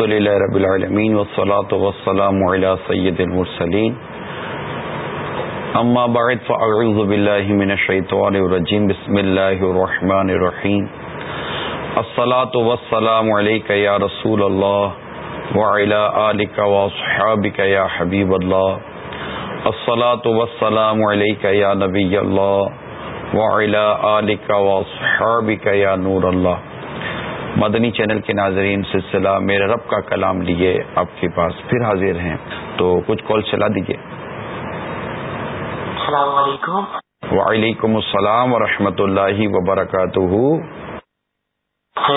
الحمد للہ رب العالمین والصلاة والسلام على سید المرسلین. اما بعد، فاعوذ باللہ من الشیطان الرجیم، بسم اللہ الرحمن الرحیم. الصلاة والسلام علیکہ یا رسول اللہ وعلى آلک واصحابک یا حبیب اللہ. الصلاة والسلام علیکہ یا نبی اللہ وعلى آلک واصحابک یا نور اللہ. مدنی چینل کے ناظرین سلسلہ میرے رب کا کلام لیے آپ کے پاس پھر حاضر ہیں۔ تو کچھ کال چلا دیجیے السلام علیکم۔ وعلیکم السلام ورحمۃ اللہ وبرکاتہ۔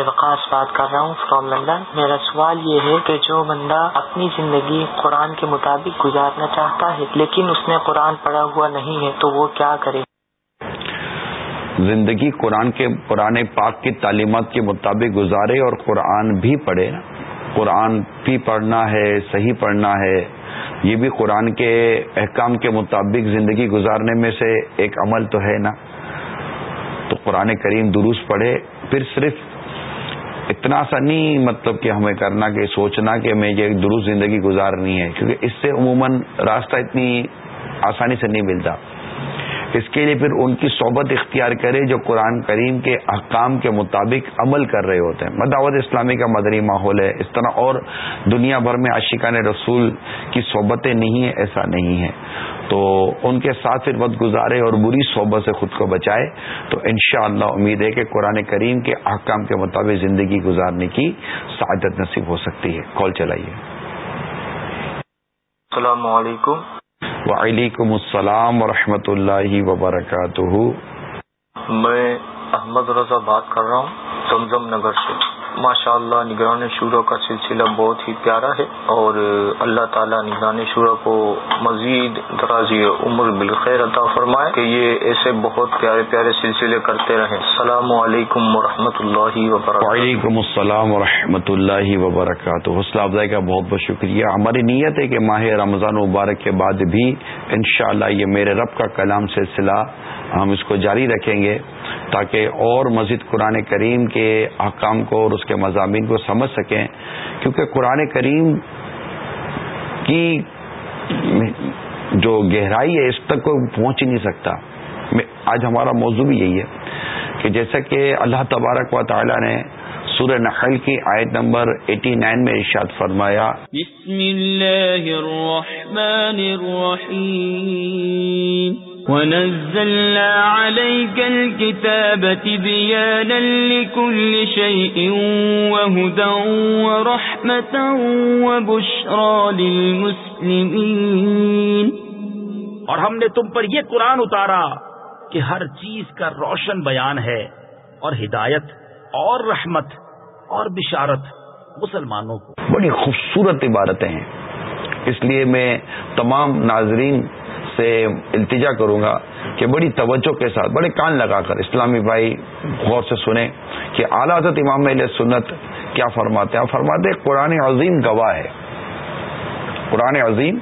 وقاص بات کر رہا ہوں فرام لندن میرا سوال یہ ہے کہ جو بندہ اپنی زندگی قرآن کے مطابق گزارنا چاہتا ہے لیکن اس نے قرآن پڑھا ہوا نہیں ہے تو وہ کیا کرے؟ زندگی قرآن کے قرآن پاک کی تعلیمات کے مطابق گزارے اور قرآن بھی پڑھے۔ قرآن بھی پڑھنا ہے، صحیح پڑھنا ہے۔ یہ بھی قرآن کے احکام کے مطابق زندگی گزارنے میں سے ایک عمل تو ہے نا۔ تو قرآن کریم درست پڑھے۔ پھر صرف اتنا سا نہیں مطلب کہ ہمیں کرنا کہ سوچنا کہ ہمیں یہ درست زندگی گزارنی ہے، کیونکہ اس سے عموماً راستہ اتنی آسانی سے نہیں ملتا۔ اس کے لیے پھر ان کی صحبت اختیار کرے جو قرآن کریم کے احکام کے مطابق عمل کر رہے ہوتے ہیں۔ مداوت اسلامی کا مدنی ماحول ہے۔ اس طرح اور دنیا بھر میں عاشقان رسول کی صحبتیں نہیں ہیں، ایسا نہیں ہے تو ان کے ساتھ پھر وقت گزارے اور بری صحبت سے خود کو بچائے۔ تو انشاءاللہ امید ہے کہ قرآن کریم کے احکام کے مطابق زندگی گزارنے کی سعادت نصیب ہو سکتی ہے۔ کال چلائیے۔ السلام علیکم۔ وعلیکم السلام ورحمۃ اللہ وبرکاتہ۔ میں احمد رضا بات کر رہا ہوں، زمزم نگر سے۔ ماشاء اللہ نگران شورا کا سلسلہ بہت ہی پیارا ہے اور اللہ تعالیٰ نگران شورا کو مزید درازی عمر بالخیر عطا فرمائے کہ یہ ایسے بہت پیارے پیارے سلسلے کرتے رہیں۔ السلام علیکم و اللہ وبرکاتہ۔ وعلیکم السلام و اللہ وبرکاتہ۔ حوصلہ افزائی کا بہت بہت شکریہ۔ ہماری نیت ہے کہ ماہ رمضان مبارک کے بعد بھی انشاءاللہ یہ میرے رب کا کلام سلسلہ ہم اس کو جاری رکھیں گے تاکہ اور مزید قرآن کریم کے احکام کو اور اس کے مضامین کو سمجھ سکیں، کیونکہ قرآن کریم کی جو گہرائی ہے اس تک کوئی پہنچ ہی نہیں سکتا۔ آج ہمارا موضوع بھی یہی ہے کہ جیسا کہ اللہ تبارک و تعالی نے سورہ نحل کی آیت نمبر 89 میں ارشاد فرمایا۔ بسم اللہ الرحمن الرحیم۔ ونزلنا عليك الكتاب تبيانا لكل شيء وهدى ورحمة وبشرى للمسلمين۔ اور ہم نے تم پر یہ قرآن اتارا کہ ہر چیز کا روشن بیان ہے اور ہدایت اور رحمت اور بشارت مسلمانوں کو۔ بڑی خوبصورت عبارتیں ہیں۔ اس لیے میں تمام ناظرین سے التجا کروں گا کہ بڑی توجہ کے ساتھ، بڑے کان لگا کر اسلامی بھائی غور سے سنیں کہ اعلیٰ حضرت امام علیہ سنت کیا فرماتے ہیں۔ فرماتے قرآن عظیم گواہ ہے۔ قرآن عظیم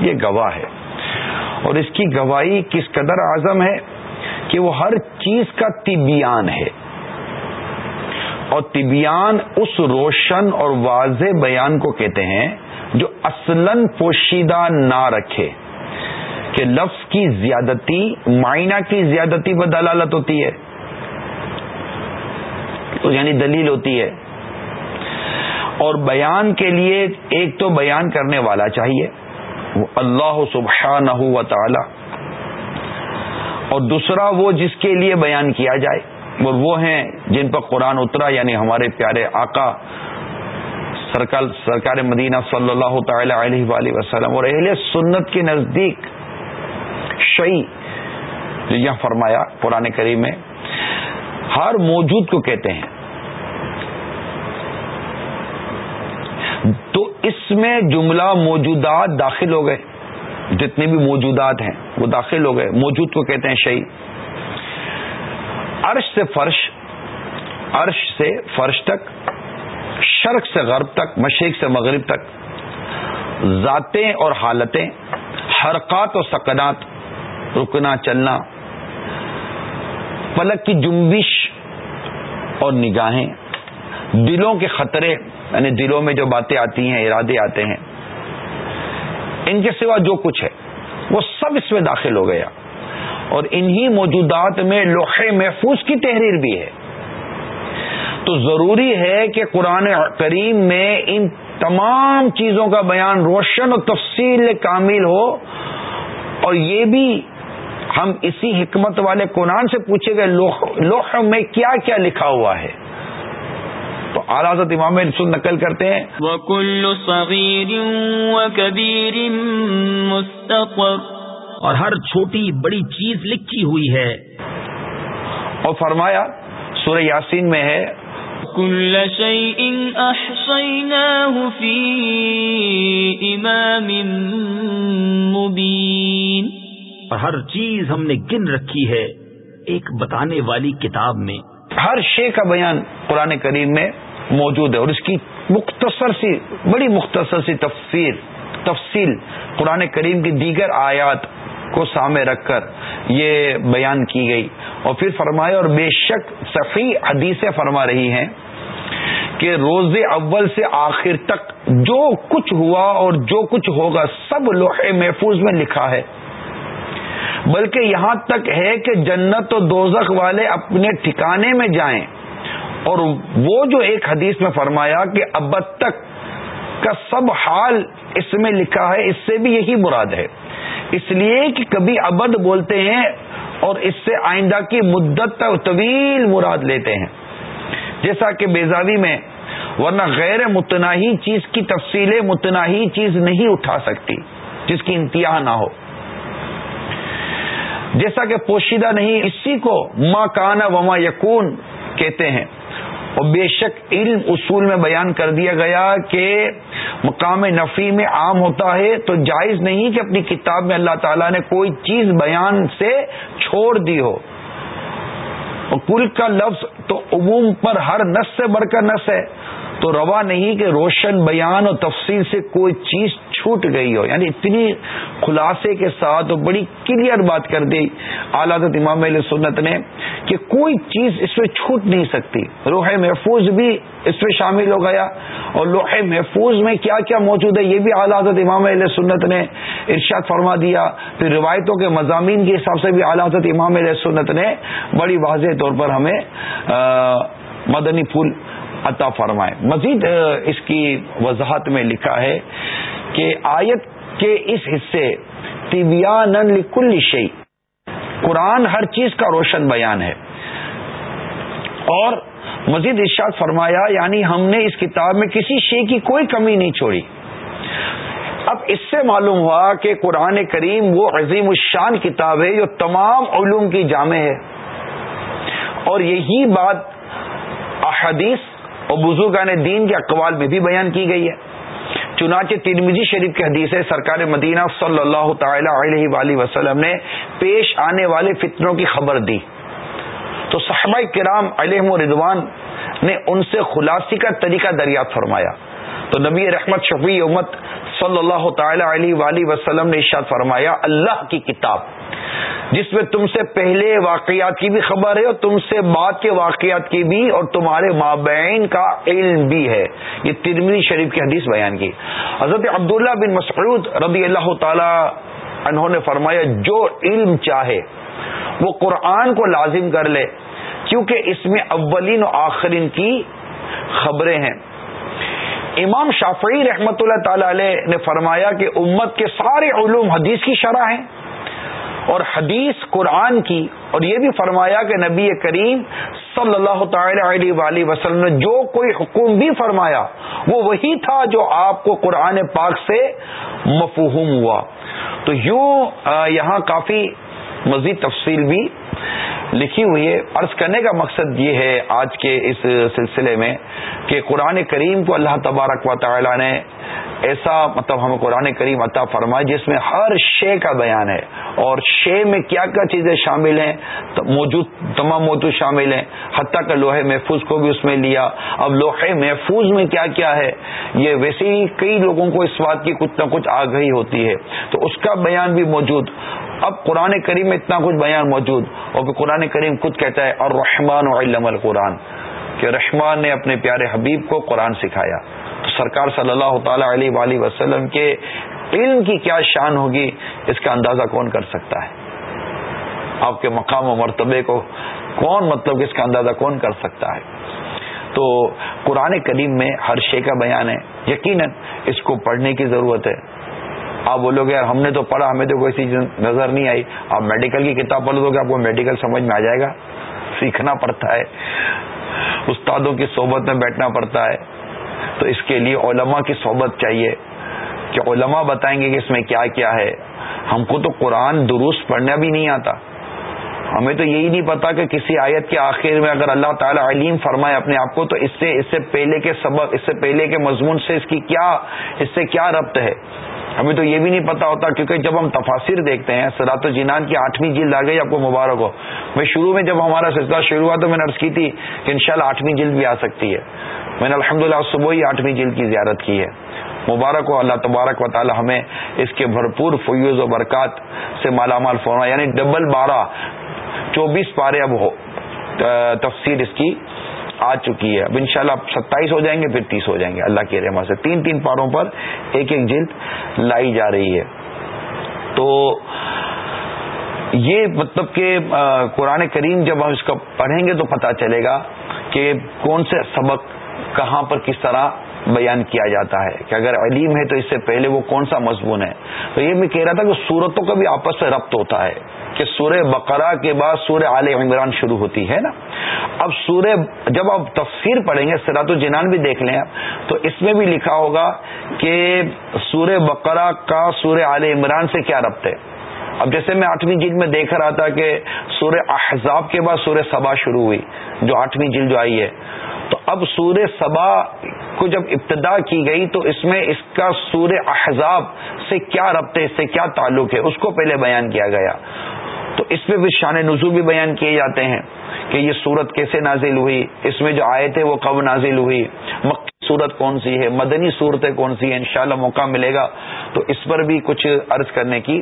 یہ گواہ ہے۔ اور اس کی گواہی کس قدر اعظم ہے کہ وہ ہر چیز کا طبیان ہے۔ اور طبیان اس روشن اور واضح بیان کو کہتے ہیں جو اصلاً پوشیدہ نہ رکھے کہ لفظ کی زیادتی معائنہ کی زیادتی پر دلالت ہوتی ہے۔ تو یعنی دلیل ہوتی ہے۔ اور بیان کے لیے ایک تو بیان کرنے والا چاہیے، وہ اللہ سبحانہ و تعالی۔ اور دوسرا وہ جس کے لیے بیان کیا جائے۔ اور وہ ہیں جن پر قرآن اترا یعنی ہمارے پیارے آقا سرکار مدینہ صلی اللہ تعالی علیہ وآلہ وسلم اور اہل سنت کے نزدیک شعی جو یہاں فرمایا قرآن کریم میں، ہر موجود کو کہتے ہیں۔ تو اس میں جملہ موجودات داخل ہو گئے۔ جتنے بھی موجودات ہیں، وہ داخل ہو گئے۔ موجود کو کہتے ہیں شعی عرش سے فرش، عرش سے فرش تک، شرق سے غرب تک، مشرق سے مغرب تک، ذاتیں اور حالتیں، حرکات اور سکنات، رکنا، چلنا، پلک کی جنبش اور نگاہیں، دلوں کے خطرے یعنی دلوں میں جو باتیں آتی ہیں، ارادے آتے ہیں، ان کے سوا جو کچھ ہے، وہ سب اس میں داخل ہو گیا۔ اور انہی موجودات میں لوہے محفوظ کی تحریر بھی ہے۔ تو ضروری ہے کہ قرآن کریم میں ان تمام چیزوں کا بیان روشن اور تفصیل کامل ہو۔ اور یہ بھی ہم اسی حکمت والے قرآن سے پوچھے گئے لوح میں کیا کیا لکھا ہوا ہے؟ تو حضرت امام رسول نقل کرتے ہیں۔ اور ہر چھوٹی بڑی چیز لکھی ہوئی ہے۔ اور فرمایا سورہ یاسین میں ہے أحصيناه في إمام مبين اور ہر چیز ہم نے گن رکھی ہے ایک بتانے والی کتاب میں۔ ہر شے کا بیان قرآن کریم میں موجود ہے اور اس کی مختصر سی بڑی مختصر سی تفسیر۔ تفصیل قرآن کریم کی دیگر آیات کو سامنے رکھ کر یہ بیان کی گئی۔ اور پھر فرمایا اور بے شک صفی حدیثیں فرما رہی ہیں کہ روز اول سے آخر تک جو کچھ ہوا اور جو کچھ ہوگا سب لوہے محفوظ میں لکھا ہے۔ بلکہ یہاں تک ہے کہ جنت و دوزخ والے اپنے ٹھکانے میں جائیں۔ اور وہ جو ایک حدیث میں فرمایا کہ اب تک کا سب حال اس میں لکھا ہے، اس سے بھی یہی مراد ہے۔ اس لیے کہ کبھی ابد بولتے ہیں اور اس سے آئندہ کی مدت تک طویل مراد لیتے ہیں۔ جیسا کہ بیزاوی میں، ورنہ غیر متناہی چیز کی تفصیل متناہی چیز نہیں اٹھا سکتی، جس کی انتہا نہ ہو۔ جیسا کہ پوشیدہ نہیں، اسی کو ماں کانا وما یقون کہتے ہیں۔ اور بے شک علم اصول میں بیان کر دیا گیا کہ مقام نفی میں عام ہوتا ہے، تو جائز نہیں کہ اپنی کتاب میں اللہ تعالیٰ نے کوئی چیز بیان سے چھوڑ دی ہو۔ اور کل کا لفظ تو عموم پر ہر نس سے بڑھ کر نس ہے۔ تو روا نہیں کہ روشن بیان اور تفصیل سے کوئی چیز چھوٹ گئی ہو۔ یعنی اتنی خلاصے کے ساتھ اور بڑی کلیئر بات کر دی اعلیٰ امام علیہ سنت نے کہ کوئی چیز اس میں چھوٹ نہیں سکتی۔ روح محفوظ بھی اس میں شامل ہو گیا اور لوح محفوظ میں کیا کیا موجود ہے یہ بھی اعلیٰ حضرت امام علیہ سنت نے ارشاد فرما دیا۔ پھر روایتوں کے مضامین کے حساب سے بھی اعلیٰ حضرت امام علیہ سنت نے بڑی واضح طور پر ہمیں مدنی پھول عطا فرمائے۔ مزید اس کی وضاحت میں لکھا ہے کہ آیت کے اس حصے کل شعی قرآن ہر چیز کا روشن بیان ہے۔ اور مزید ارشاد فرمایا یعنی ہم نے اس کتاب میں کسی شے کی کوئی کمی نہیں چھوڑی۔ اب اس سے معلوم ہوا کہ قرآن کریم وہ عظیم الشان کتاب ہے جو تمام علوم کی جامع ہے۔ اور یہی بات احادیث اور بزرگان دین کے اقوال میں بھی بیان کی گئی ہے۔ چنانچہ ترمزی شریف کی حدیث ہے، سرکار مدینہ صلی اللہ تعالی علیہ وآلہ وسلم نے پیش آنے والے فتنوں کی خبر دی۔ تو صحابہ کرام علیہ رضوان نے ان سے خلاصی کا طریقہ دریافت فرمایا۔ تو نبی رحمت شفیع امت صلی اللہ تعالی علیہ وآلہ وسلم نے ارشاد فرمایا، اللہ کی کتاب۔ جس میں تم سے پہلے واقعات کی بھی خبر ہے اور تم سے بعد کے واقعات کی بھی اور تمہارے مابین کا علم بھی ہے۔ یہ ترمنی شریف کی حدیث بیان کی۔ حضرت عبداللہ بن مسعود رضی اللہ تعالی انہوں نے فرمایا، جو علم چاہے، وہ قرآن کو لازم کر لے، کیونکہ اس میں اولین و آخرین کی خبریں ہیں۔ امام شافعی رحمت اللہ تعالی علیہ نے فرمایا کہ امت کے سارے علوم حدیث کی شرح ہیں۔ اور حدیث قرآن کی اور یہ بھی فرمایا کہ نبی کریم صلی اللہ تعالی علیہ وآلہ وسلم نے جو کوئی حکم بھی فرمایا، وہ وہی تھا جو آپ کو قرآن پاک سے مفہوم ہوا۔ تو یوں یہاں کافی مزید تفصیل بھی لکھی ہوئی ہے۔ عرض کرنے کا مقصد یہ ہے آج کے اس سلسلے میں کہ قرآن کریم کو اللہ تبارک و تعالی نے ایسا مطلب ہمیں قرآن کریم عطا فرمائے جس میں ہر شے کا بیان ہے اور شے میں کیا کیا چیزیں شامل ہیں موجود تمام موجود شامل ہیں۔ حتیٰ کہ لوہے محفوظ کو بھی اس میں لیا۔ اب لوہے محفوظ میں کیا کیا ہے؟ یہ ویسے ہی کئی لوگوں کو اس بات کی کچھ نہ کچھ آگہی ہوتی ہے۔ تو اس کا بیان بھی موجود۔ اب قرآن کریم میں اتنا کچھ بیان موجود۔ اور پھر قرآن کریم خود کہتا ہے اور رحمان علم القرآن کہ رحمان نے اپنے پیارے حبیب کو قرآن سکھایا۔ تو سرکار صلی اللہ تعالی علیہ وآلہ وسلم کے علم کی کیا شان ہوگی، اس کا اندازہ کون کر سکتا ہے؟ آپ کے مقام و مرتبے کو کون مطلب اس کا اندازہ کون کر سکتا ہے؟ تو قرآن کریم میں ہر شے کا بیان ہے۔ یقیناً اس کو پڑھنے کی ضرورت ہے۔ آپ بولو گے، یار، ہم نے تو پڑھا، ہمیں تو کوئی چیز نظر نہیں آئی۔ آپ میڈیکل کی کتاب پڑھو گے آپ کو میڈیکل سمجھ میں آ جائے گا؟ سیکھنا پڑتا ہے۔ استادوں کی صحبت میں بیٹھنا پڑتا ہے۔ تو اس کے لیے علماء کی صحبت چاہیے کہ علماء بتائیں گے کہ اس میں کیا کیا ہے۔ ہم کو تو قرآن درست پڑھنا بھی نہیں آتا۔ ہمیں تو یہی نہیں پتا کہ کسی آیت کے آخر میں اگر اللہ تعالیٰ علیم فرمائے اپنے آپ کو تو اس سے اس سے پہلے کے سبق، اس سے پہلے کے مضمون سے اس کی کیا، اس سے کیا ربط ہے؟ ہمیں تو یہ بھی نہیں پتا ہوتا کیونکہ جب ہم تفاصر دیکھتے ہیں سرات و جینان کی آٹھویں جلد آ گئی آپ کو مبارک ہو۔ میں شروع میں جب ہمارا سلسلہ شروع ہوا تو میں نے عرض کی تھی کہ انشاءاللہ شاء آٹھویں جلد بھی آ سکتی ہے۔ میں نے الحمد للہ صبح ہی آٹھویں جلد کی زیارت کی ہے۔ مبارک ہو، اللہ تبارک و تعالی ہمیں اس کے بھرپور فیوز و برکات سے مالا مال فرما یعنی ڈبل بارہ، چوبیس پارے اب ہو تفسیر اس کی آ چکی ہے۔ اب انشاءاللہ شاء ستائیس ہو جائیں گے، پھر تیس ہو جائیں گے۔ اللہ کی رحمت سے۔ تین تین پاروں پر ایک ایک جلد لائی جا رہی ہے۔ تو یہ مطلب کہ قرآن کریم جب ہم اس کو پڑھیں گے تو پتہ چلے گا کہ کون سے سبق کہاں پر کس طرح بیان کیا جاتا ہے۔ کہ اگر علیم ہے تو اس سے پہلے وہ کون سا مضمون ہے۔ تو یہ میں کہہ رہا تھا کہ صورتوں کا بھی آپس سے ربط ہوتا ہے۔ کہ سورہ بقرہ کے بعد سورہ عال عمران شروع ہوتی ہے نا؟ اب سورہ جب آپ تفسیر پڑھیں گے سرات الجنان بھی دیکھ لیں تو اس میں بھی لکھا ہوگا کہ سورہ بقرہ کا سورہ عال عمران سے کیا ربط ہے؟ اب جیسے میں آٹھویں جلد میں دیکھ رہا تھا کہ سورہ احزاب کے بعد سورہ سبا شروع ہوئی، جو آٹھویں جلد جو آئی ہے۔ تو اب سورہ سبا کو جب ابتدا کی گئی، تو اس میں اس کا سورہ احزاب سے کیا ربط ہے، اس سے کیا تعلق ہے؟ اس کو پہلے بیان کیا گیا۔ تو اس پہ بھی شان نزول بھی بیان کیے جاتے ہیں کہ یہ صورت کیسے نازل ہوئی، اس میں جو آئے تھے وہ کب نازل ہوئی، مکی صورت کون سی ہے، مدنی صورتیں کون سی ہیں، انشاءاللہ موقع ملے گا، تو اس پر بھی کچھ عرض کرنے کی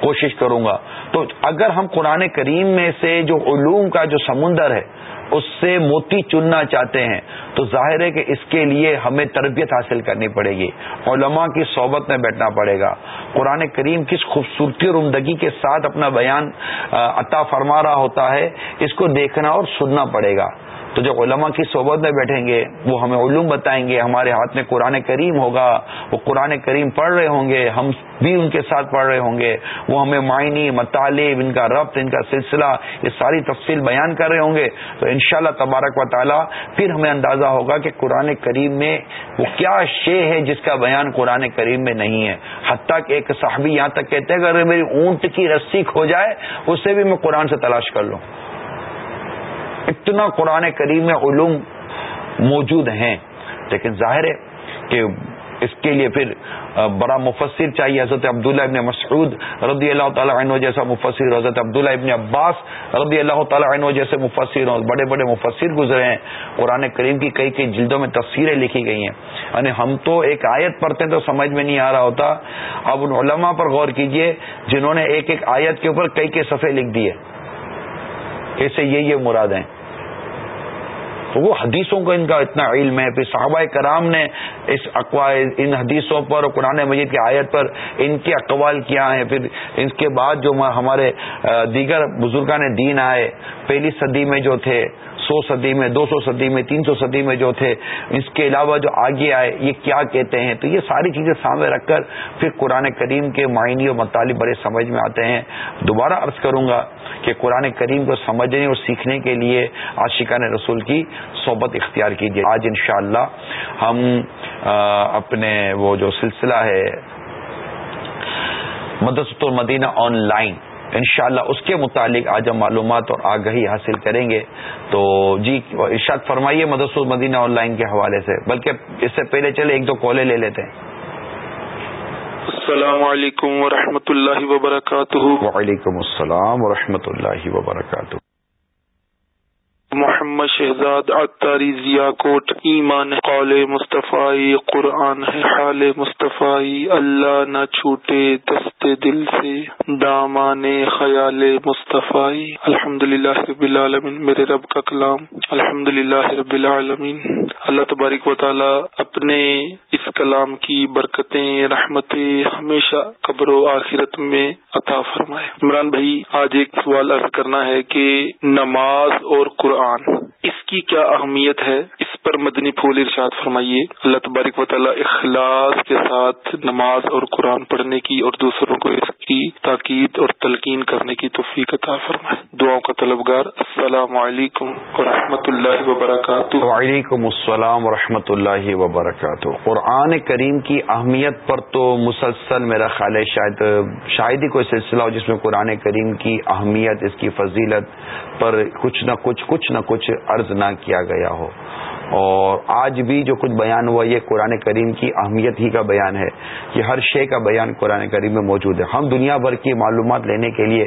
کوشش کروں گا۔ تو اگر ہم قرآن کریم میں سے جو علوم کا جو سمندر ہے اس سے موتی چننا چاہتے ہیں، تو ظاہر ہے کہ اس کے لیے ہمیں تربیت حاصل کرنی پڑے گی۔ علماء کی صحبت میں بیٹھنا پڑے گا۔ قرآن کریم کس خوبصورتی اور عمدگی کے ساتھ اپنا بیان عطا فرما رہا ہوتا ہے، اس کو دیکھنا اور سننا پڑے گا۔ تو جب علماء کی صحبت میں بیٹھیں گے، وہ ہمیں علوم بتائیں گے، ہمارے ہاتھ میں قرآن کریم ہوگا، وہ قرآن کریم پڑھ رہے ہوں گے، ہم بھی ان کے ساتھ پڑھ رہے ہوں گے۔ وہ ہمیں معنی، مطالب، ان کا ربط، ان کا سلسلہ، یہ ساری تفصیل بیان کر رہے ہوں گے۔ تو انشاءاللہ تبارک و تعالی پھر ہمیں اندازہ ہوگا کہ قرآن کریم میں وہ کیا شے ہے جس کا بیان قرآن کریم میں نہیں ہے۔ حتیٰ کہ ایک صاحبی یہاں تک کہتے ہیں کہ اگر میری اونٹ کی رسی کھو جائے، اس سے بھی میں قرآن سے تلاش کر لوں۔ اتنا قرآن کریم میں علوم موجود ہیں، لیکن ظاہر ہے کہ اس کے لیے پھر بڑا مفسر چاہیے حضرت عبداللہ ابن مسعود رضی اللہ تعالیٰ عنہ جیسا مفسر، حضرت عبداللہ ابن عباس رضی اللہ تعالیٰ عنہ جیسے مفسر بڑے بڑے مفسر گزرے ہیں۔ قرآن کریم کی کئی کئی جلدوں میں تصویریں لکھی گئی ہیں۔ یعنی ہم تو ایک آیت پڑھتے ہیں تو سمجھ میں نہیں آ رہا ہوتا۔ اب ان علماء پر غور کیجیے جنہوں نے ایک ایک آیت کے اوپر کئی کئی صفحے لکھ دیے۔ ایسے یہ یہ مراد ہیں۔ تو وہ حدیثوں کا ان کا اتنا علم ہے، پھر صحابہ کرام نے اس ان حدیثوں پر قرآن مجید کی آیت پر ان کے اقوال کیا ہیں۔ پھر ان کے بعد جو ہمارے دیگر بزرگان دین آئے، پہلی صدی میں جو تھے سو صدی میں، دو سو صدی میں، تین سو صدی میں جو تھے، اس کے علاوہ جو آگے آئے، یہ کیا کہتے ہیں؟ تو یہ ساری چیزیں سامنے رکھ کر پھر قرآن کریم کے معنی و مطالب بڑے سمجھ میں آتے ہیں۔ دوبارہ عرض کروں گا کہ قرآن کریم کو سمجھنے اور سیکھنے کے لیے عاشقان رسول کی صحبت اختیار کیجیے۔ آج انشاءاللہ ہم اپنے وہ جو سلسلہ ہے، مدرسۃ المدینہ آن لائن انشاءاللہ اس کے متعلق آج ہم معلومات اور آگہی حاصل کریں گے۔ تو جی ارشاد فرمائیے مدرس المدینہ آن لائن کے حوالے سے۔ بلکہ اس سے پہلے چلے ایک دو کالے لے لیتے ہیں۔ السلام علیکم ورحمۃ اللہ وبرکاتہ۔ وعلیکم السلام ورحمۃ اللہ وبرکاتہ۔ محمد شہزاد اتاری ضیا کوٹ ایمان قول مصطفی، قرآن ہے حال مصطفی، اللہ نہ چھوٹے دست دل سے، دامان خیال مصطفی۔ الحمد للہ رب العالمین، میرے رب کا کلام۔ الحمد للہ رب العالمین۔ اللہ تبارک و تعالی اپنے اس کلام کی برکتیں، رحمتیں ہمیشہ قبر و آخرت میں عطا فرمائے۔ عمران بھائی، آج ایک سوال عرض کرنا ہے کہ نماز اور قرآن اس کی کیا اہمیت ہے؟ اس پر مدنی پھول ارشاد فرمائیے۔ اللہ تبارک و تعالیٰ اخلاص کے ساتھ نماز اور قرآن پڑھنے کی اور دوسروں کو اس کی تاکید اور تلقین کرنے کی توفیق عطا فرمائے۔ دعاؤں کا طلبگار، السلام علیکم و رحمۃ اللہ وبرکاتہ۔ وعلیکم السلام و رحمۃ اللہ وبرکاتہ۔ قرآن کریم کی اہمیت پر تو مسلسل میرا خیال ہے شاید شاید ہی کوئی سلسلہ ہو جس میں قرآن کریم کی اہمیت، اس کی فضیلت پر کچھ نہ کچھ کچھ نہ کچھ عرض نہ کیا گیا ہو۔ اور آج بھی جو کچھ بیان ہوا، یہ قرآن کریم کی اہمیت ہی کا بیان ہے کہ ہر شے کا بیان قرآن کریم میں موجود ہے۔ ہم دنیا بھر کی معلومات لینے کے لیے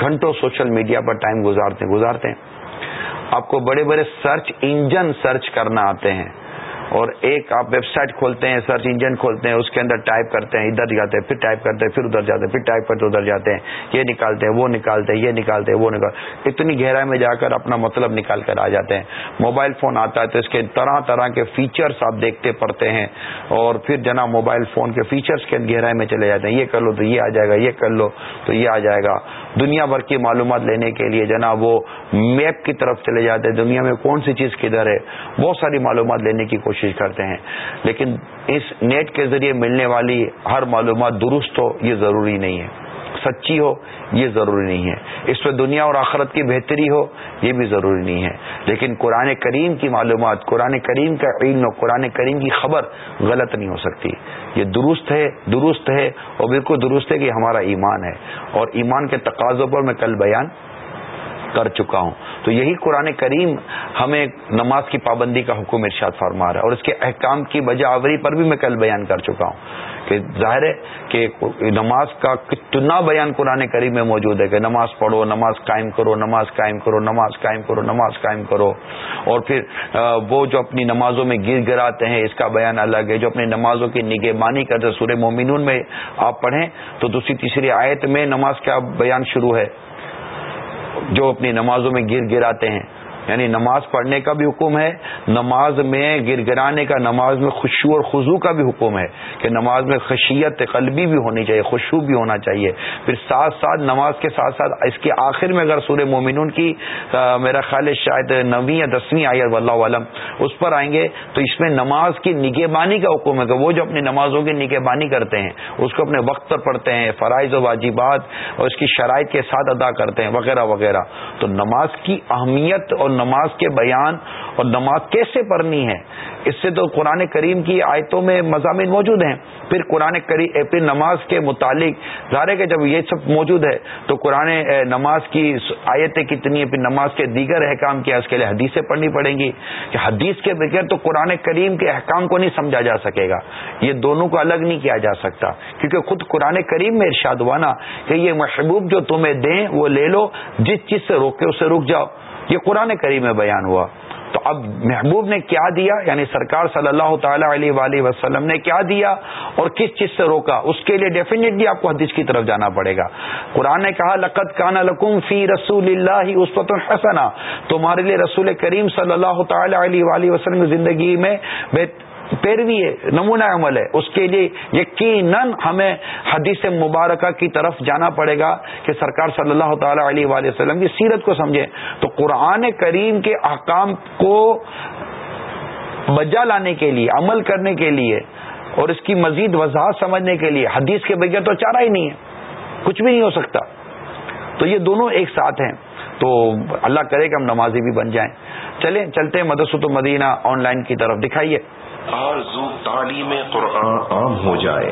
گھنٹوں سوشل میڈیا پر ٹائم گزارتے گزارتے ہیں۔ آپ کو بڑے بڑے سرچ انجن سرچ کرنا آتے ہیں۔ اور ایک آپ ویب سائٹ کھولتے ہیں، سرچ انجن کھولتے ہیں، اس کے اندر ٹائپ کرتے ہیں، ادھر جاتے ہیں، پھر ٹائپ کرتے ہیں، پھر ادھر جاتے ہیں، پھر ٹائپ کرتے ادھر جاتے ہیں، یہ نکالتے ہیں، وہ نکالتے ہیں، یہ نکالتے ہیں، وہ نکال، اتنی گہرائی میں جا کر اپنا مطلب نکال کر آ جاتے ہیں۔ موبائل فون آتا ہے تو اس کے طرح طرح کے فیچرس آپ دیکھتے پڑتے ہیں اور پھر جناب موبائل فون کے فیچرس کے گہرائی میں چلے جاتے ہیں۔ یہ کر لو تو یہ آ جائے گا، یہ کر لو تو یہ آ جائے گا۔ دنیا بھر کی معلومات لینے کے لیے جناب وہ میپ کی طرف چلے جاتے ہیں۔ دنیا میں کون سی چیز کدھر ہے؟ بہت ساری معلومات لینے کی کوشش کرتے ہیں۔ لیکن اس نیٹ کے ذریعے ملنے والی ہر معلومات درست ہو یہ ضروری نہیں ہے۔ سچی ہو، یہ ضروری نہیں ہے۔ اس پہ دنیا اور آخرت کی بہتری ہو، یہ بھی ضروری نہیں ہے۔ لیکن قرآن کریم کی معلومات، قرآن کریم کا علم قرآن کریم کی خبر غلط نہیں ہو سکتی۔ یہ درست ہے درست ہے اور بالکل درست ہے کہ ہمارا ایمان ہے۔ اور ایمان کے تقاضوں پر میں کل بیان کر چکا ہوں۔ تو یہی قرآن کریم ہمیں نماز کی پابندی کا حکم ارشاد فرما رہا ہے۔ اور اس کے احکام کی بجا آوری پر بھی میں کل بیان کر چکا ہوں۔ کہ ظاہر ہے کہ نماز کا کتنا بیان قرآن کریم میں موجود ہے کہ نماز پڑھو، نماز قائم کرو، نماز قائم کرو، نماز قائم کرو، نماز قائم کرو۔ اور پھر وہ جو اپنی نمازوں میں گر گراتے ہیں، اس کا بیان الگ ہے۔ جو اپنی نمازوں کی نگہ بانی کرتے سورہ مومنون میں آپ پڑھیں تو دوسری تیسری آیت میں نماز کا بیان شروع ہے۔ جو اپنی نمازوں میں گر گراتے ہیں۔ یعنی نماز پڑھنے کا بھی حکم ہے، نماز میں گر گرانے کا، نماز میں خوشو اور خضو کا بھی حکم ہے کہ نماز میں خشیت قلبی بھی ہونی چاہیے خوشبو بھی ہونا چاہیے۔ پھر ساتھ ساتھ نماز کے ساتھ ساتھ اس کے آخر میں اگر سورہ مومنون کی میرا خیال ہے شاید نویں یا دسویں آئی اللہ عالم اس پر آئیں گے تو اس میں نماز کی نگہبانی کا حکم ہے کہ وہ جو اپنی نمازوں کی نگہبانی کرتے ہیں، اس کو اپنے وقت پر پڑھتے ہیں، فرائض و واجبات اور اس کی شرائط کے ساتھ ادا کرتے ہیں، وغیرہ وغیرہ۔ تو نماز کی اہمیت اور نماز کے بیان اور نماز کیسے پڑھنی ہے؟ اس سے تو قرآن کریم کی آیتوں میں مضامین موجود ہیں۔ پھر قرآن کریم پھر نماز کے متعلق ظاہر کہ جب یہ سب موجود ہے تو قرآن نماز کی آیتیں کتنی ہیں؟ پھر نماز کے دیگر احکام کیا اس کے لیے حدیثیں پڑھنی پڑیں گی۔ کہ حدیث کے بغیر تو قرآن کریم کے احکام کو نہیں سمجھا جا سکے گا۔ یہ دونوں کو الگ نہیں کیا جا سکتا۔ کیونکہ خود قرآن کریم میں ارشاد ہوا نا کہ یہ محبوب جو تمہیں دیں وہ لے لو، جس چیز سے روکے اسے رک جاؤ۔ یہ قرآن کریم میں بیان ہوا۔ تو اب محبوب نے کیا دیا؟ یعنی سرکار صلی اللہ تعالی علیہ وآلہ وسلم نے کیا دیا اور کس چیز سے روکا؟ اس کے لیے ڈیفینیٹلی آپ کو حدیث کی طرف جانا پڑے گا۔ قرآن نے کہا لقت کانا لکم فی رسول اللہ اس حسنا تمہارے لیے رسول کریم صلی اللہ تعالی علیہ وآلہ وسلم کی زندگی میں پیروی ہے نمونہ عمل ہے۔ اس کے لیے یقیناً ہمیں حدیث مبارکہ کی طرف جانا پڑے گا کہ سرکار صلی اللہ تعالی علیہ وآلہ وسلم کی سیرت کو سمجھے تو قرآن کریم کے احکام کو بجا لانے کے لیے، عمل کرنے کے لیے اور اس کی مزید وضاحت سمجھنے کے لیے۔ حدیث کے بغیر تو چارہ ہی نہیں ہے۔ کچھ بھی نہیں ہو سکتا۔ تو یہ دونوں ایک ساتھ ہیں۔ تو اللہ کرے کہ ہم نمازی بھی بن جائیں۔ چلیں، چلتے ہیں مدرسۃ مدینہ آن لائن کی طرف۔ دکھائیے۔ آرزو تعلیم قرآن عام ہو جائے۔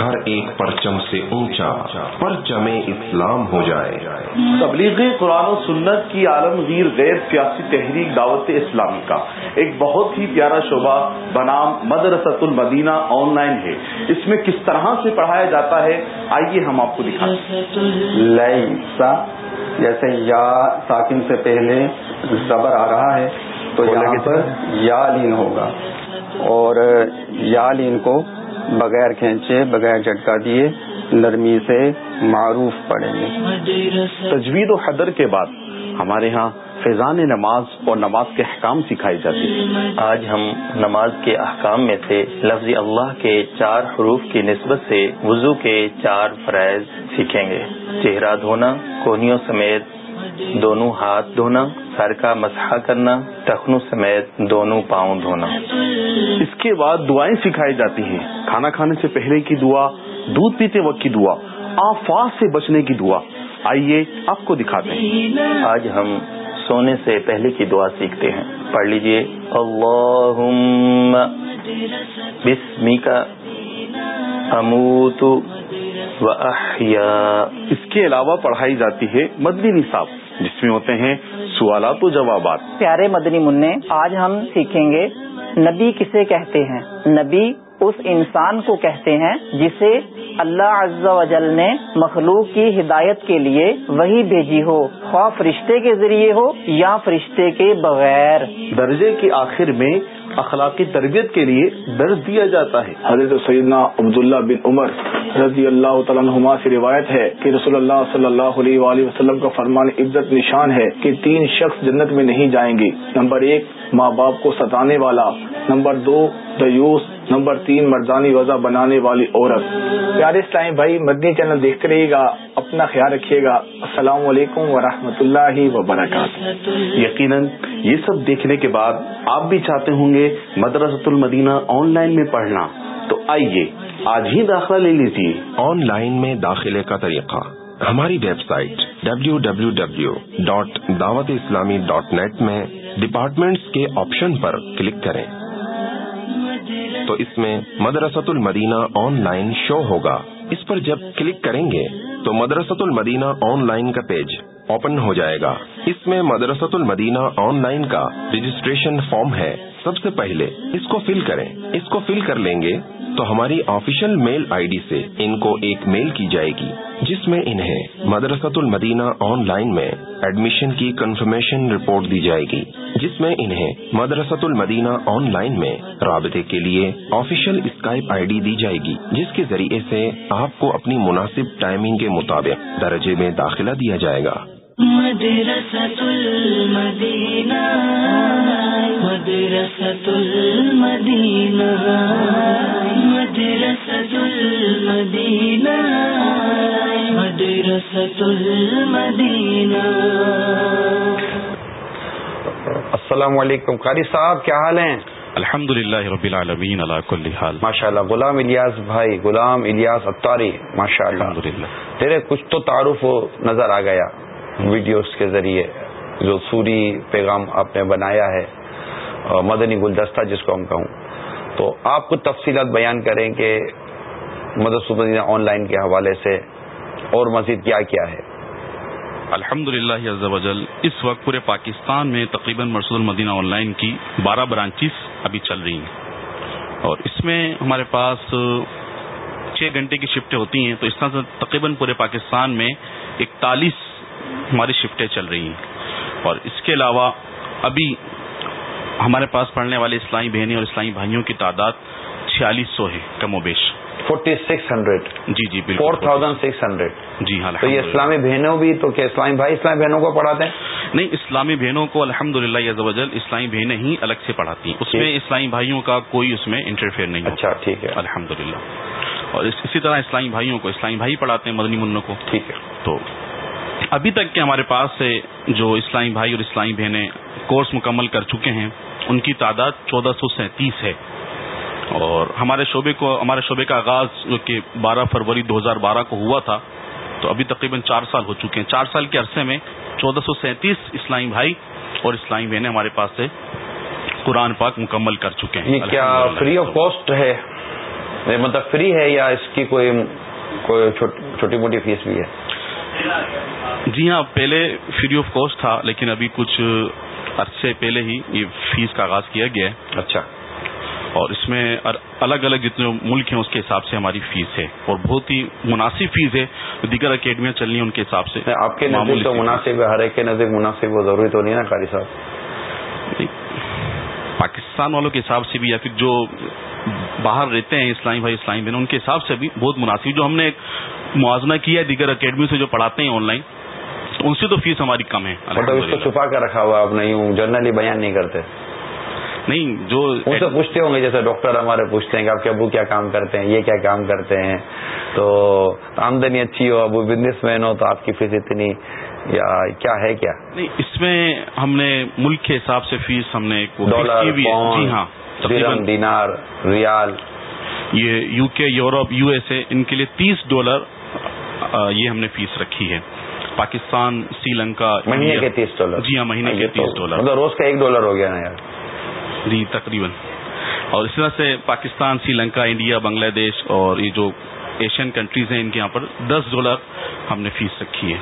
ہر ایک پرچم سے اونچا پرچم اسلام ہو جائے۔ تبلیغ قرآن و سنت کی عالمگیر غیر سیاسی تحریک دعوت اسلامی کا۔ ایک بہت ہی پیارا شعبہ بنام مدرسۃ المدینہ آن لائن ہے۔ اس میں کس طرح سے پڑھایا جاتا ہے آئیے ہم آپ کو دکھائیں۔ جیسے یا ساکن سے پہلے زبر آ رہا ہے تو یہاں پر یا لین ہوگا۔ اور یا لین کو بغیر کھینچے بغیر جھٹکا دیے نرمی سے معروف پڑیں گے۔ تجوید و حدر کے بعد ہمارے ہاں فیضان نماز اور نماز کے احکام سکھائی جاتی ہیں۔ آج ہم نماز کے احکام میں سے لفظ اللہ کے چار حروف کی نسبت سے وضو کے چار فرائض سیکھیں گے۔ چہرہ دھونا کونیوں سمیت دونوں ہاتھ دھونا سر کا مسحا کرنا ٹخنوں سمیت دونوں پاؤں دھونا۔ اس کے بعد دعائیں سکھائی جاتی ہیں۔ کھانا کھانے سے پہلے کی دعا دودھ پیتے وقت کی دعا آفات سے بچنے کی دعا۔ آئیے آپ کو دکھاتے ہیں۔ آج ہم سونے سے پہلے کی دعا سیکھتے ہیں۔ پڑھ لیجیے۔ اللہم بسمی کا اموت و احیا۔ اس کے علاوہ پڑھائی جاتی ہے مدنی نصاب۔ جس میں ہوتے ہیں سوالات و جوابات۔ پیارے مدنی منع آج ہم سیکھیں گے نبی کسے کہتے ہیں؟ نبی اس انسان کو کہتے ہیں جسے اللہ عز و جل نے مخلوق کی ہدایت کے لیے وہی بھیجی ہو خواہ فرشتے کے ذریعے ہو یا فرشتے کے بغیر۔ درجے کے آخر میں اخلاقی تربیت کے لیے درج دیا جاتا ہے۔ حضرت سیدنا عبداللہ بن عمر رضی اللہ تعالیٰ عنہما سے روایت ہے کہ رسول اللہ صلی اللہ علیہ وآلہ وسلم کا فرمان عزت نشان ہے کہ تین شخص جنت میں نہیں جائیں گے۔ نمبر ایک ماں باپ کو ستانے والا۔ نمبر دو دیوس۔ نمبر تین مردانی وضع بنانے والی عورت۔ پیارے اسلامی بھائی مدنی چینل دیکھتے رہیے گا اپنا خیال رکھیے گا۔ السلام علیکم ورحمۃ اللہ وبرکاتہ۔ یقیناً یہ سب دیکھنے کے بعد آپ بھی چاہتے ہوں گے مدرسۃ المدینہ آن لائن میں پڑھنا۔ تو آئیے، آج ہی داخلہ لے لیجیے۔ آن لائن میں داخلے کا طریقہ۔ ہماری website W W W dot Dawat Islami dot net میں ڈپارٹمنٹس کے آپشن پر کلک کریں۔ تو اس میں مدرسۃ المدینہ آن لائن شو ہوگا۔ اس پر جب کلک کریں گے تو مدرسۃ المدینہ آن لائن کا پیج اوپن ہو جائے گا۔ اس میں مدرسۃ المدینہ آن لائن کا رجسٹریشن فارم ہے۔ سب سے پہلے اس کو فل کریں۔ اس کو فل کر لیں گے تو ہماری آفیشیل میل آئی ڈی سے ان کو ایک میل کی جائے گی، جس میں انہیں مدرسۃ المدینہ آن لائن میں ایڈمیشن کی کنفرمیشن رپورٹ دی جائے گی، جس میں انہیں مدرسۃ المدینہ آن لائن میں رابطے کے لیے آفیشیل اسکائپ آئی ڈی دی جائے گی، جس کے ذریعے سے آپ کو اپنی مناسب ٹائمنگ کے مطابق درجے میں داخلہ دیا جائے گا۔ السلام علیکم قاری صاحب کیا حال ہیں؟ الحمد للہ رب العالمین اللہ کل حال۔ ماشاء اللہ غلام الیاس بھائی غلام الیاس اتاری ماشاء اللہ تیرے کچھ تو تعارف نظر آ گیا۔ ویڈیوز کے ذریعے جو سوری پیغام آپ نے بنایا ہے مدنی گلدستہ جس کو ہم کہوں۔ تو آپ کچھ تفصیلات بیان کریں کہ مدرسہ مدینہ آن لائن کے حوالے سے اور مزید کیا کیا ہے۔ الحمد للہ اس وقت پورے پاکستان میں تقریباً مرسود المدینہ آن لائن کی بارہ برانچز ابھی چل رہی ہیں۔ اور اس میں ہمارے پاس چھ گھنٹے کی شفٹیں ہوتی ہیں، تو اس طرح سے تقریباً پورے پاکستان میں اکتالیس ہماری شفٹیں چل رہی ہیں۔ اور اس کے علاوہ ابھی ہمارے پاس پڑھنے والے اسلامی بہنیں اور اسلامی بھائیوں کی تعداد چھیالیس سو ہے کم و بیش۔ Forty six hundred. جی جی بالکل فور تھاؤزینڈ سکس ہنڈریڈ۔ جی ہاں تو یہ اسلامی بہنوں بھی تو کیا اسلامی بھائی اسلامی بہنوں کو پڑھاتے ہیں؟ نہیں اسلامی بہنوں کو الحمد للہ اسلامی بہنیں ہی الگ سے پڑھاتی ہیں۔ اس میں اسلامی بھائیوں کا کوئی اس میں انٹرفیئر نہیں اچھا ٹھیک ہے۔ الحمد للہ اور اسی طرح اسلامی بھائیوں کو اسلامی بھائی پڑھاتے ہیں مدنی منوں کو۔ ٹھیک ہے۔ تو ابھی تک کے ہمارے پاس سے جو اسلامی بھائی اور اسلامی بہنیں کورس مکمل کر چکے ہیں ان کی تعداد چودہ سو سینتیس ہے۔ اور ہمارے شعبے کو ہمارے شعبے کا آغاز جو کہ بارہ فروری دو ہزار بارہ کو ہوا تھا تو ابھی تقریباً چار سال ہو چکے ہیں۔ چار سال کے عرصے میں چودہ سو سینتیس اسلامی بھائی اور اسلامی بہنیں ہمارے پاس سے قرآن پاک مکمل کر چکے ہیں۔ کیا فری آف کاسٹ ہے؟ مطلب فری ہے یا اس کی کوئی کوئی چھوٹی موٹی فیس بھی ہے؟ جی ہاں پہلے فری آف کاسٹ تھا لیکن ابھی کچھ عرصے پہلے ہی یہ فیس کا آغاز کیا گیا ہے۔ اچھا۔ اور اس میں الگ الگ جتنے ملک ہیں اس کے حساب سے ہماری فیس ہے۔ اور بہت ہی مناسب فیس ہے۔ دیگر اکیڈمیاں چل رہی ہیں ان کے حساب سے۔ آپ کے نزدیک تو مناسب ہے ہر ایک کے نزدیک مناسب وہ ضروری تو نہیں نا قاری صاحب؟ پاکستان والوں کے حساب سے بھی یا پھر جو باہر رہتے ہیں اسلامی بھائی اسلامی بہن ان کے حساب سے بھی بہت مناسب۔ جو ہم نے ایک موازنہ کیا ہے دیگر اکیڈمی سے جو پڑھاتے ہیں آن لائن ان سے تو فیس ہماری کم ہے۔ مطلب اس کو چھپا کر رکھا ہوا آپ نہیں جرنلی بیان نہیں کرتے۔ نہیں جو ان سے پوچھتے ہوں گے جیسے ڈاکٹر ہمارے پوچھتے ہیں کہ آپ کے ابو کیا کام کرتے ہیں یہ کیا کام کرتے ہیں؟ تو آمدنی اچھی ہو ابو بزنس مین ہو تو آپ کی فیس اتنی یا کیا ہے کیا؟ نہیں اس میں ہم نے ملک کے حساب سے فیس ہم نے ڈالر جی ہاں دینار ریال۔ یہ U K Europe U S A ان کے لیے تیس ڈالر یہ ہم نے فیس رکھی ہے۔ پاکستان سری لنکا مہینے کے تیس ڈالر۔ جی ہاں مہینے کے تیس ڈالر۔ مطلب روز کا ایک ڈالر ہو گیا نا یار۔ جی تقریباً۔ اور اس طرح سے پاکستان سری لنکا انڈیا بنگلہ دیش اور یہ جو ایشین کنٹریز ہیں ان کے یہاں پر دس ڈالر ہم نے فیس رکھی ہے۔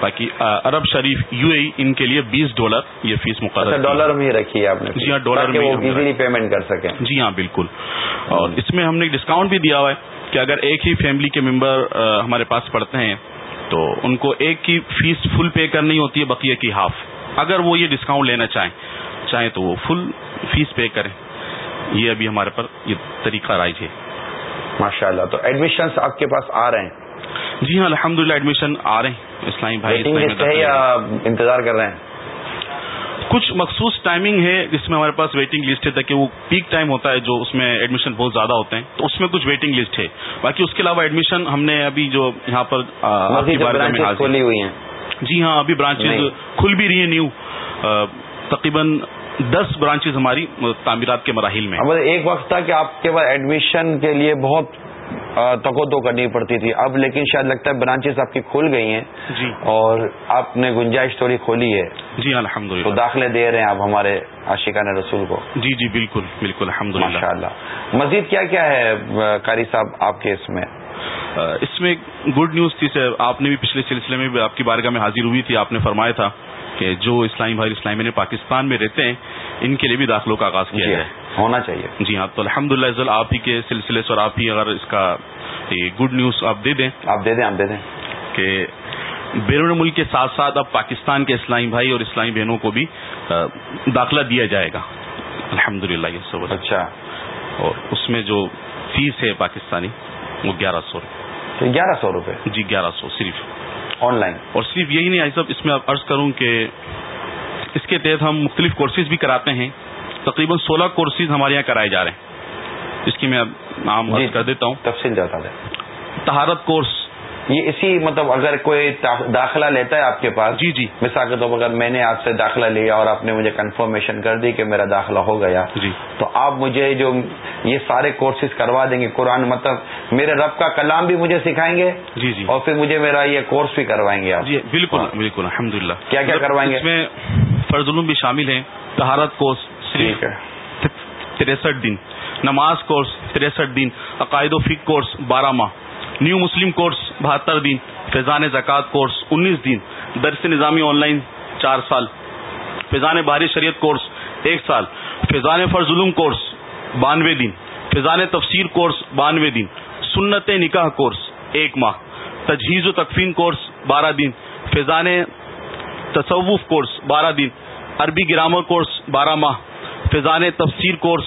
باقی عرب شریف یو اے ان کے لیے بیس ڈالر یہ فیس مقرر ڈالر میں رکھی ہے آپ نے جی ہاں ڈالر میں پیمنٹ کر سکیں۔ جی ہاں بالکل۔ اور اس میں ہم نے ڈسکاؤنٹ بھی دیا ہوا ہے۔ کہ اگر ایک ہی فیملی کے ممبر ہمارے پاس پڑھتے ہیں تو ان کو ایک کی فیس فل پے کرنی ہوتی ہے بقیہ کی ہاف اگر وہ یہ ڈسکاؤنٹ لینا چاہیں چاہیں تو وہ فل فیس پے کریں۔ یہ ابھی ہمارے پر یہ طریقہ رائج ہے۔ ماشاء اللہ تو ایڈمیشن آپ کے پاس آ رہے ہیں؟ جی ہاں الحمد للہ ایڈمیشن آ رہے ہیں۔ اسلامی بھائی انتظار کر رہے ہیں؟ کچھ مخصوص ٹائمنگ ہے جس میں ہمارے پاس ویٹنگ لسٹ ہے تاکہ وہ پیک ٹائم ہوتا ہے جو اس میں ایڈمیشن بہت زیادہ ہوتے ہیں۔ تو اس میں کچھ ویٹنگ لسٹ ہے۔ باقی اس کے علاوہ ایڈمیشن ہم نے ابھی جو یہاں پر کھولی ہوئی ہیں۔ جی ہاں ابھی برانچز کھل بھی رہی ہیں نیو تقریباً دس برانچز ہماری تعمیرات کے مراحل میں ایک وقت تھا کہ آپ کے پاس ایڈمیشن کے لیے بہت تکو تو کرنی پڑتی تھی۔ اب لیکن شاید لگتا ہے برانچز آپ کی کھل گئی ہیں۔ جی۔ اور آپ نے گنجائش تھوڑی کھولی ہے۔ جی الحمد للہ داخلے دے رہے ہیں آپ ہمارے عاشقان رسول کو۔ جی جی بالکل بالکل الحمد للہ اللہ مزید کیا کیا ہے قاری صاحب آپ کے اس میں؟ اس میں گڈ نیوز تھی سر۔ آپ نے بھی پچھلے سلسلے میں آپ کی بارگاہ میں حاضر ہوئی تھی۔ آپ نے فرمایا تھا کہ جو اسلامی بھائی اسلامی نے پاکستان میں رہتے ہیں ان کے لیے بھی داخلوں کا آغاز کیا ہے ہونا چاہیے۔ جی ہاں تو الحمد للہ آپ ہی کے سلسلے سے اور آپ ہی اگر اس کا گڈ نیوز آپ دے دیں۔ آپ دے دیں آپ دے دیں۔ کہ بیرون ملک کے ساتھ ساتھ اب پاکستان کے اسلامی بھائی اور اسلامی بہنوں کو بھی داخلہ دیا جائے گا۔ الحمد للہ یہ سب۔ اچھا۔ اور اس میں جو فیس ہے پاکستانی وہ گیارہ سو۔ روپے گیارہ سو روپے۔ جی گیارہ سو صرف۔ Online. اور صرف یہی نہیں آئی صاحب اس میں عرض کروں کہ اس کے تحت ہم مختلف کورسز بھی کراتے ہیں۔ تقریباً سولہ کورسز ہمارے یہاں کرائے جا رہے ہیں۔ اس کی میں نام جی کر دیتا ہوں۔ تفصیل جاتا ہے۔ تہارت کورس۔ یہ اسی مطلب اگر کوئی داخلہ لیتا ہے آپ کے پاس؟ جی جی۔ مثال کے طور پر اگر میں نے آپ سے داخلہ لیا اور آپ نے مجھے کنفرمیشن کر دی کہ میرا داخلہ ہو گیا جی۔ تو آپ مجھے جو یہ سارے کورسز کروا دیں گے قرآن مطلب میرے رب کا کلام بھی مجھے سکھائیں گے جی جی۔ اور پھر مجھے میرا یہ کورس بھی کروائیں گے آپ۔ جی بالکل بالکل الحمد کیا کیا کروائیں گے؟ اس میں فرض علوم بھی شامل ہیں۔ تہارت کورس تریسٹھ دن۔ نماز کورس تریسٹھ دن۔ عقائد و فک کورس بارہ ماہ نیو مسلم کورس بہتر دن۔ فیضان زکوٰۃ کورس انیس دن۔ درس نظامی آن لائن چار سال۔ فیضان باری شریعت کورس ایک سال۔ فیضان فرض علوم کورس بانوے دن۔ فیضان تفسیر کورس بانوے دن۔ سنت نکاح کورس ایک ماہ۔ تجہیز و تکفین کورس بارہ دن۔ فیضان تصوف کورس بارہ دن۔ عربی گرامر کورس بارہ ماہ۔ فیضان تفسیر کورس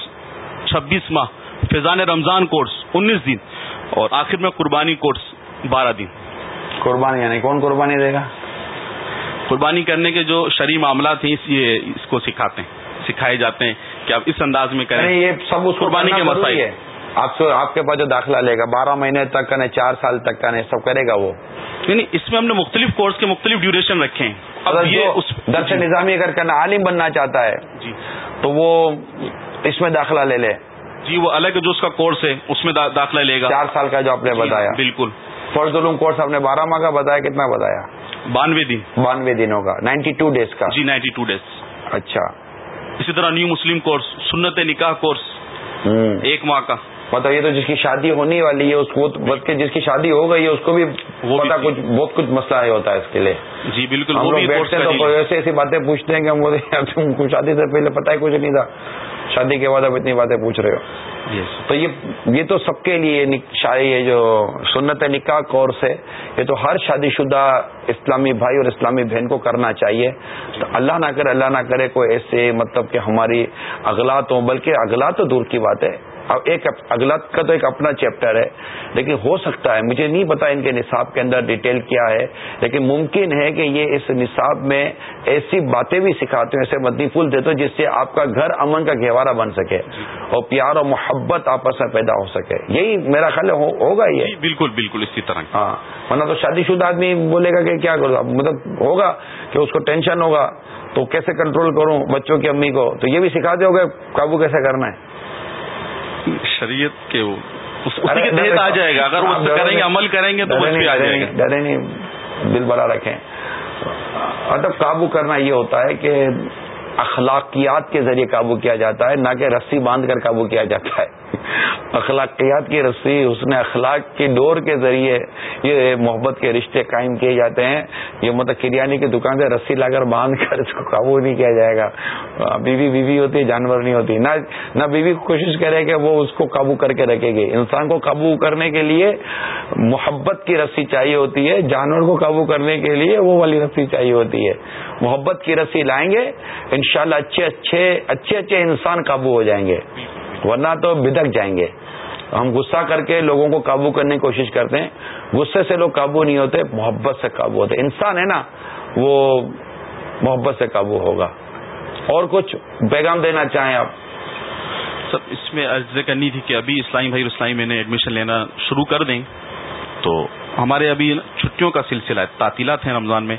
چھبیس ماہ فیضان رمضان کورس انیس دن اور آخر میں قربانی کورس بارہ دن۔ قربانی یعنی کون قربانی دے گا؟ قربانی کرنے کے جو شرعی معاملات ہیں اس یہ اس کو سکھاتے ہیں سکھائے جاتے ہیں کہ آپ اس انداز میں کریں۔ یہ سب اس قربانی کے مسائل۔ ہے۔ آپ سے آپ کے پاس جو داخلہ لے گا بارہ مہینے تک کا نہیں چار سال تک کا نہیں سب کرے گا وہ۔ نہیں اس میں ہم نے مختلف کورس کے مختلف ڈیوریشن رکھے ہیں۔ اب یہ درس نظامی اگر کرنا عالم بننا چاہتا ہے جی۔ تو وہ اس میں داخلہ لے لے۔ جی وہ الگ جو اس کا کورس ہے اس میں داخلہ لے گا۔ چار سال کا جو آپ نے بتایا۔ بالکل۔ فرض علوم کورس آپ نے بارہ ماہ کا بتایا کتنا بتایا؟ بانوے دن۔ بانوے دنوں کا نائنٹی ٹو ڈیز کا۔ جی نائنٹی ٹو ڈیز اچھا۔ اسی طرح نیو مسلم کورس سنت نکاح کورس ایک ماہ کا۔ مطلب یہ تو جس کی شادی ہونے والی ہے اس کو بس کے جس کی شادی ہو گئی ہے اس کو بھی پتا کچھ بہت کچھ مسئلہ ہوتا ہے اس کے لیے۔ جی بالکل ہم لوگ بیٹھتے تو ایسے ایسی باتیں پوچھتے ہیں کہ ہم شادی سے پہلے پتا ہی کچھ نہیں تھا۔ شادی کے بعد آپ اتنی باتیں پوچھ رہے ہو۔ تو یہ یہ تو سب کے لیے شاعری یہ جو سنت نکاح کورس ہے یہ تو ہر شادی شدہ اسلامی بھائی اور اسلامی بہن کو کرنا چاہیے۔ تو اللہ نہ کرے اللہ نہ کرے کوئی ایسے مطلب کہ ہماری اغلاط ہوں بلکہ اغلاط تو دور کی بات ہے۔ ایک اگلا کا تو ایک اپنا چیپٹر ہے۔ لیکن ہو سکتا ہے مجھے نہیں پتا ان کے نصاب کے اندر ڈیٹیل کیا ہے لیکن ممکن ہے کہ یہ اس نصاب میں ایسی باتیں بھی سکھاتے ہیں ایسے مدنی پھول دیتے جس سے آپ کا گھر امن کا گہوارہ بن سکے اور پیار اور محبت آپس میں پیدا ہو سکے۔ یہی میرا خیال ہوگا یہ۔ جی، بالکل بالکل اسی طرح۔ ہاں ورنہ تو شادی شدہ آدمی بولے گا کہ کیا کروں؟ مطلب ہوگا کہ اس کو ٹینشن ہوگا تو کیسے کنٹرول کروں بچوں کی امی کو؟ تو یہ بھی سکھاتے ہوگا قابو کیسے کرنا ہے۔ شریعت کے تحت آ جائے گا۔ اگر وہ کریں گے عمل کریں گے تو ڈرے نہیں دل بڑا رکھیں۔ ادب قابو کرنا یہ ہوتا ہے کہ اخلاقیات کے ذریعے قابو کیا جاتا ہے، نہ کہ رسی باندھ کر قابو کیا جاتا ہے۔ اخلاقیات کی رسی اس نے اخلاق کی ڈور کے ذریعے یہ محبت کے رشتے قائم کیے جاتے ہیں۔ یہ مطلب کریانی کی دکان سے رسی لا کر باندھ کر اس کو قابو نہیں کیا جائے گا۔ بیوی بیوی ہوتی ہے جانور نہیں ہوتی۔ نہ نہ بیوی کوشش کرے کہ وہ اس کو قابو کر کے رکھے گی۔ انسان کو قابو کرنے کے لیے محبت کی رسی چاہیے ہوتی ہے۔ جانور کو قابو کرنے کے لیے وہ والی رسی چاہیے ہوتی ہے۔ محبت کی رسی لائیں گے انشاءاللہ اچھے اچھے اچھے اچھے انسان قابو ہو جائیں گے۔ ورنہ تو بدک جائیں گے۔ ہم غصہ کر کے لوگوں کو قابو کرنے کی کوشش کرتے ہیں۔ غصے سے لوگ قابو نہیں ہوتے، محبت سے قابو ہوتے۔ انسان ہے نا، وہ محبت سے قابو ہوگا۔ اور کچھ پیغام دینا چاہیں آپ؟ سر اس میں عرض کرنی تھی کہ ابھی اسلامی بھائی اسلامی میں نے ایڈمیشن لینا شروع کر دیں تو ہمارے ابھی چھٹیوں کا سلسلہ ہے، تعطیلات ہیں رمضان میں۔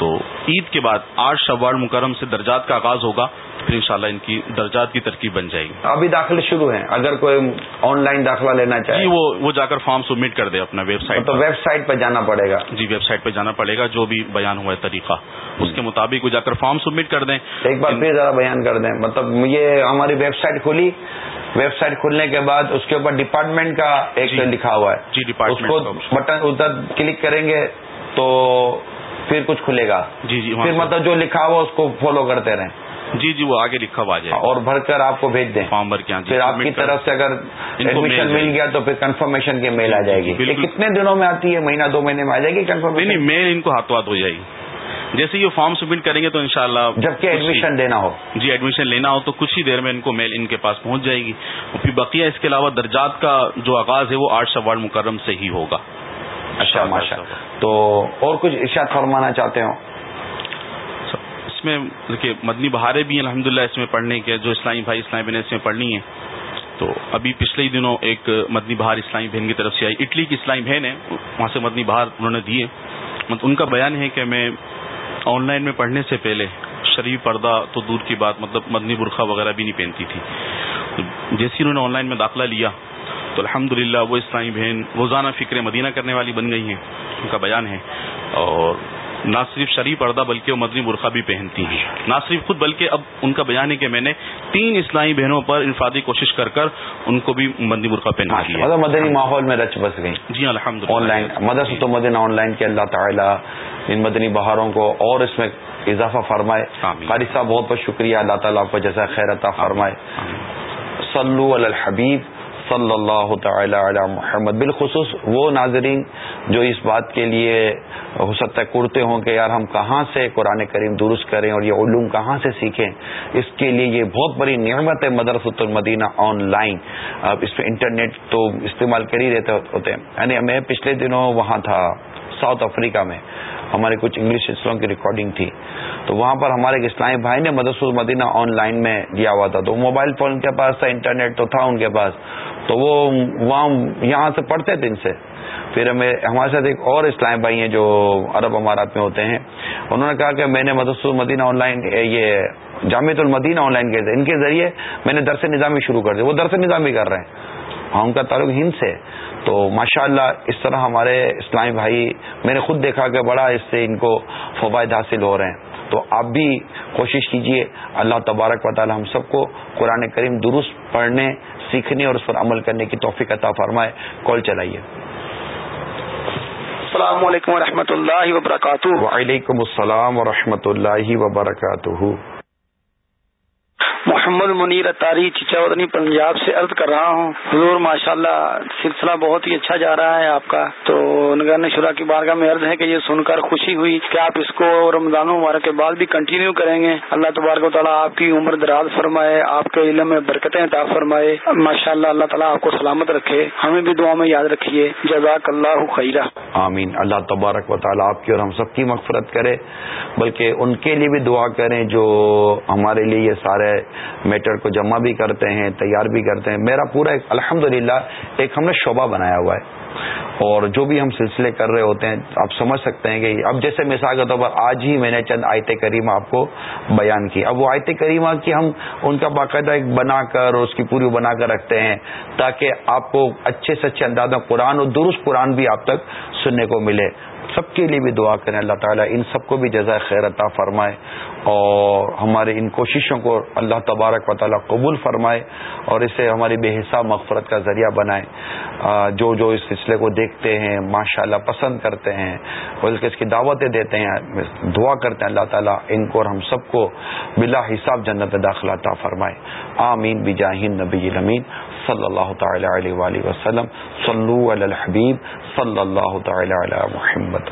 تو عید کے بعد آٹھ شوال مکرم سے درجات کا آغاز ہوگا پھر انشاءاللہ ان کی درجات کی ترکیب بن جائے گی۔ ابھی داخلے شروع ہیں۔ اگر کوئی آن لائن داخلہ لینا چاہے۔ جی وہ وہ جا کر فارم سبمٹ کر دے اپنا ویب سائٹ تو ویب سائٹ پہ جانا پڑے گا۔ جی ویب سائٹ پہ جانا پڑے گا جو بھی بیان ہوا ہے طریقہ۔ اس کے مطابق وہ جا کر فارم سبمٹ کر دیں۔ ایک بار پھر ذرا بیان کر دیں۔ مطلب یہ ہماری ویب سائٹ کھلی۔ ویب سائٹ کھلنے کے بعد اس کے اوپر ڈپارٹمنٹ کا ایک جی۔ لکھا ہوا ہے۔ جی ڈپارٹمنٹ بٹن ادھر کلک کریں گے تو پھر کچھ کھلے گا۔ جی جی پھر مطلب جو لکھا ہوا اس کو فالو کرتے رہیں۔ جی جی وہ آگے لکھا ہوا جائے۔ اور بھر کر آپ کو بھیج دیں۔ فارم بھر کے پھر آپ کی طرف سے اگر ایڈمیشن مل گیا تو پھر کنفرمیشن کی میل آ جائے گی۔ کتنے دنوں میں آتی ہے؟ مہینہ دو مہینے میں آ جائے گی کنفرمیشن نہیں میل ان کو ہاتھوں ہاتھ ہو جائے گی۔ جیسے یہ فارم سبمٹ کریں گے تو انشاءاللہ جبکہ ایڈمیشن دینا ہو۔ جی ایڈمیشن لینا ہو تو کچھ ہی دیر میں ان کو میل ان کے پاس پہنچ جائے گی۔ پھر بقیہ اس کے علاوہ درجات کا جو آغاز ہے وہ آٹھ سوال مکرم سے ہی ہوگا۔ اچھا ماشاء تو اور کچھ ارشاد فرمانا چاہتے ہوں اس میں دیکھیے مدنی بہاریں بھی الحمد للہ اس میں پڑھنے کے، جو اسلامی بھائی، اسلامی بہن اس میں پڑھنی ہے تو ابھی پچھلے ہی دنوں ایک مدنی بہار اسلامی بہن کی طرف سے آئی۔ اٹلی کی اسلامی بہن ہے وہاں سے مدنی بہار انہوں نے دیے مطلب ان کا بیان ہے کہ میں آن لائن میں پڑھنے سے پہلے شریف پردہ تو دور کی بات مطلب مدنی برقع وغیرہ بھی نہیں پہنتی تھی۔ جیسے انہوں نے آن لائن میں داخلہ لیا تو الحمد وہ اسلامی بہن روزانہ فکر مدینہ کرنے والی بن گئی ہیں۔ ان کا بیان ہے۔ اور نہ صرف شریف پردہ بلکہ وہ مدنی برقع بھی پہنتی ہیں۔ نہ صرف خود بلکہ اب ان کا بیان ہے کہ میں نے تین اسلامی بہنوں پر انفرادی کوشش کر کر ان کو بھی مدنی برقع پہنا مطلب مدنی ماحول میں رچ بس گئی جی الحمد on line Medina on line کے اللہ تعالیٰ ان مدنی بہاروں کو اور اس میں اضافہ فرمائے۔ قاری صاحب بہت بہت شکریہ اللہ تعالیٰ آپ کو جیسا خیر عطا فرمائے۔ صلو علی الحبیب۔ صلی اللہ تعالی علی محمد، بالخصوص وہ ناظرین جو اس بات کے لیے ہو سکتا ہے کرتے ہوں کہ یار ہم کہاں سے قرآن کریم درست کریں اور یہ علوم کہاں سے سیکھیں، اس کے لیے یہ بہت بڑی نعمت ہے مدرسۃ المدینہ آن لائن۔ اب اس پہ انٹرنیٹ تو استعمال کر ہی رہتے ہوتے ہیں۔ یعنی میں پچھلے دنوں وہاں تھا ساؤتھ افریقہ میں۔ ہمارے کچھ انگلش اسلام کی ریکارڈنگ تھی۔ تو وہاں پر ہمارے ایک اسلامی بھائی نے مدرس المدینہ آن لائن میں دیا ہوا تھا۔ تو موبائل فون کے پاس تھا انٹرنیٹ تو تھا ان کے پاس۔ تو وہ وہاں یہاں سے پڑھتے تھے ان سے۔ پھر ہمیں، ہمارے ساتھ ایک اور اسلام بھائی ہیں جو عرب امارات میں ہوتے ہیں۔ انہوں نے کہا کہ میں نے مدرس المدینہ آن لائن یہ جامع المدینہ آن لائن کیے تھے ان کے ذریعے میں نے درس نظامی شروع کر دیا وہ درس نظامی کر رہے ہیں۔ ہاں ان کا تعلق ہند سے تو ماشاء اللہ اس طرح ہمارے اسلامی بھائی میں نے خود دیکھا کہ بڑا اس سے ان کو فوائد حاصل ہو رہے ہیں۔ تو آپ بھی کوشش کیجیے اللہ تبارک و تعالی ہم سب کو قرآن کریم درست پڑھنے سیکھنے اور اس پر عمل کرنے کی توفیق عطا فرمائے۔ کال چلائیے۔ السلام علیکم و اللہ وبرکاتہ۔ وعلیکم السلام و اللہ وبرکاتہ۔ محمد منیر اتاری چچاودنی پنجاب سے عرض کر رہا ہوں۔ حضور ماشاء اللہ سلسلہ بہت ہی اچھا جا رہا ہے آپ کا۔ تو نگران شورا کی بارگاہ میں عرض ہے کہ یہ سن کر خوشی ہوئی کہ آپ اس کو رمضان مبارک کے بعد بھی کنٹینیو کریں گے۔ اللہ تبارک و تعالیٰ آپ کی عمر دراز فرمائے، آپ کے علم میں برکتیں عطا فرمائے۔ ماشاء اللہ اللہ تعالیٰ آپ کو سلامت رکھے۔ ہمیں بھی دعا میں یاد رکھیے۔ جزاک اللہ خیرہ آمین۔ اللہ تبارک و تعالیٰ آپ کی اور ہم سب کی مغفرت کرے۔ بلکہ ان کے لیے بھی دعا کریں جو ہمارے لیے یہ سارے میٹر کو جمع بھی کرتے ہیں، تیار بھی کرتے ہیں۔ میرا پورا ایک الحمد ایک ہم نے شعبہ بنایا ہوا ہے۔ اور جو بھی ہم سلسلے کر رہے ہوتے ہیں، آپ سمجھ سکتے ہیں کہ اب جیسے مثال کے طور پر آج ہی میں نے چند آیت کریمہ آپ کو بیان کی۔ اب وہ آیت کریمہ کی ہم ان کا باقاعدہ ایک بنا کر اس کی پوری بنا کر رکھتے ہیں تاکہ آپ کو اچھے سے اچھے انداز میں قرآن اور درست قرآن بھی آپ تک سننے کو ملے۔ سب کے لیے بھی دعا کریں۔ اللہ تعالیٰ ان سب کو بھی جزائے خیر عطا فرمائے اور ہمارے ان کوششوں کو اللہ تبارک و تعالیٰ قبول فرمائے اور اسے ہماری بے حساب مغفرت کا ذریعہ بنائے۔ جو جو اس سلسلے کو دیکھتے ہیں ماشاء اللہ پسند کرتے ہیں، بلکہ اس کی دعوتیں دیتے ہیں، دعا کرتے ہیں، اللہ تعالیٰ ان کو اور ہم سب کو بلا حساب جنت داخلہ عطا فرمائے۔ آمین بجاہین نبی المین صلی اللہ تعالی علیہ وسلم صلو علی الحبیب صلی اللہ تعالی علی محمد.